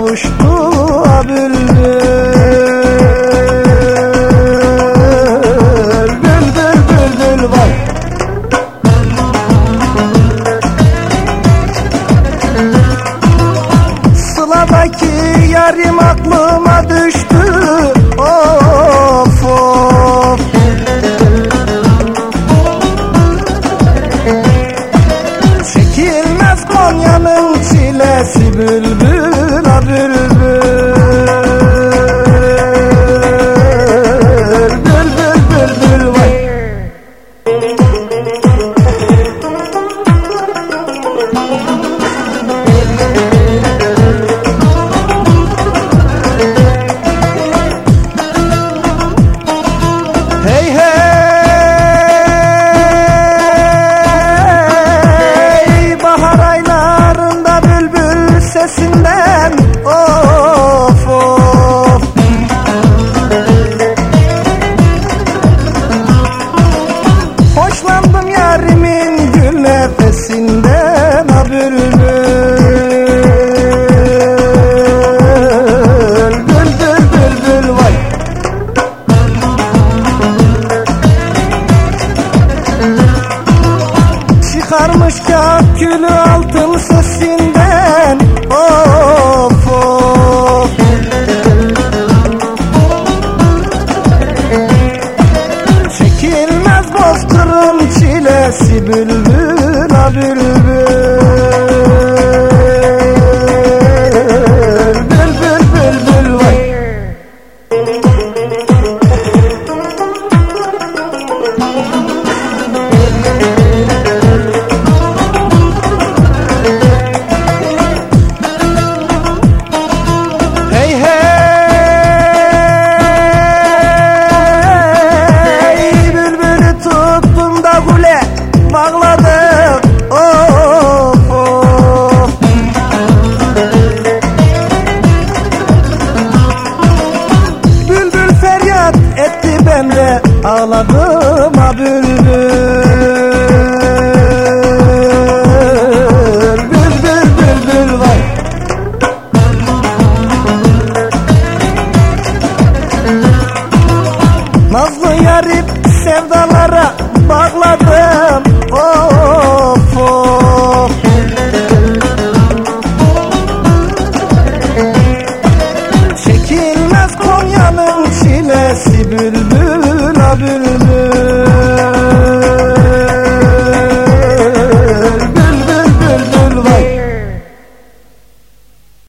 kavuştu bülbül Bülbül bülbül vay Sıladaki yarim aklıma düştü. Of of. Çekilmez Konya'nın çilesi bülbül külü altın sesinden Of of. Çekilmez bozkırın çilesi bülbül a Bülbül ağladım ha bülbül Bülbül bülbül vay Nazlı yarip sevdalara bağladım